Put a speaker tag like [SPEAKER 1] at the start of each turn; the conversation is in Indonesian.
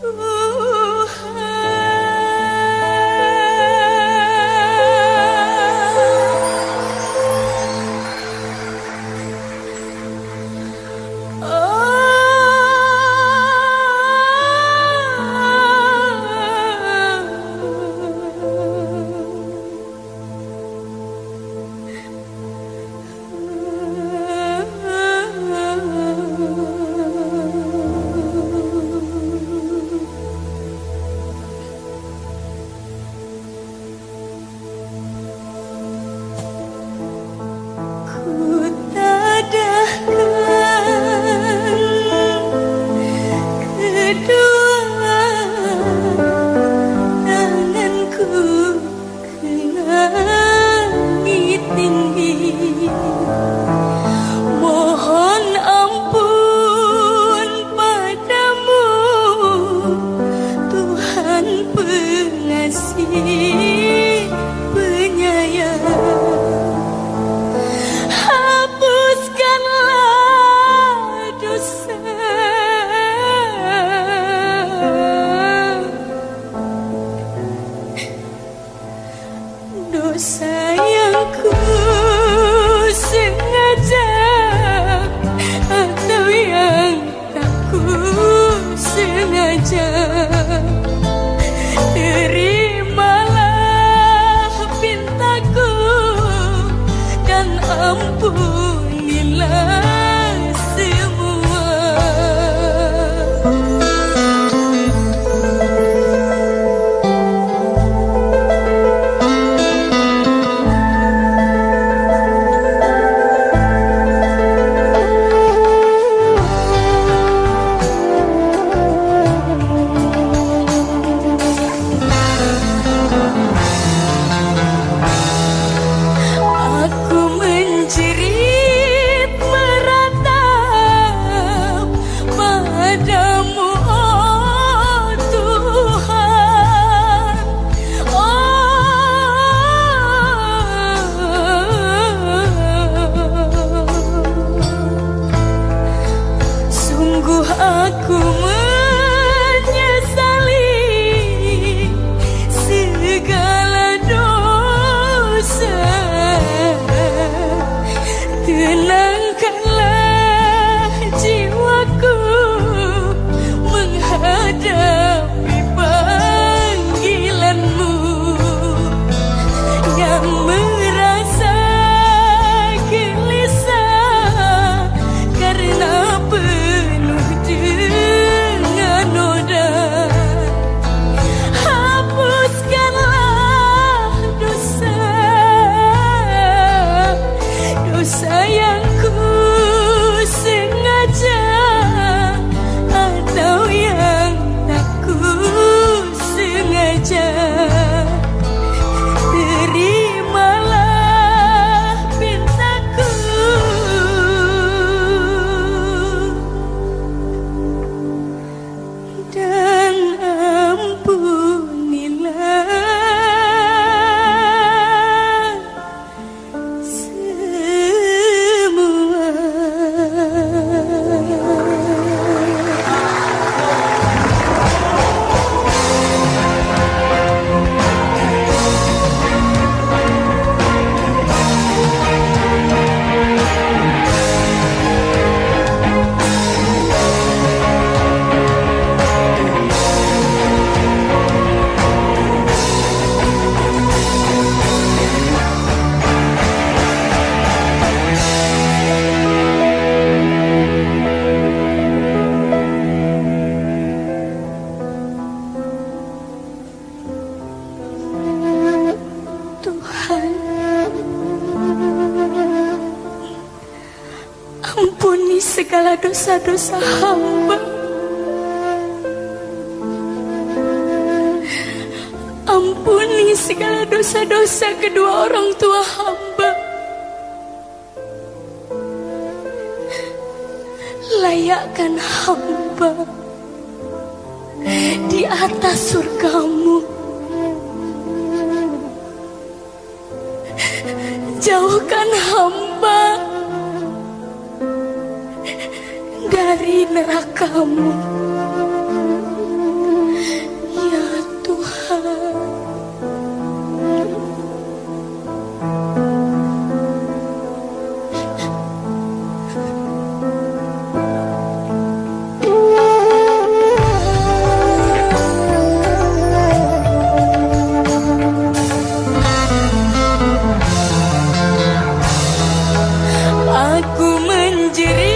[SPEAKER 1] 啊。could do. aku segala dosa-dosa hamba. Ampuni segala dosa-dosa kedua orang tua hamba. Layakkan hamba di atas surgamu. Jauhkan hamba nerakamu. Ya Tuhan. Aku menjerit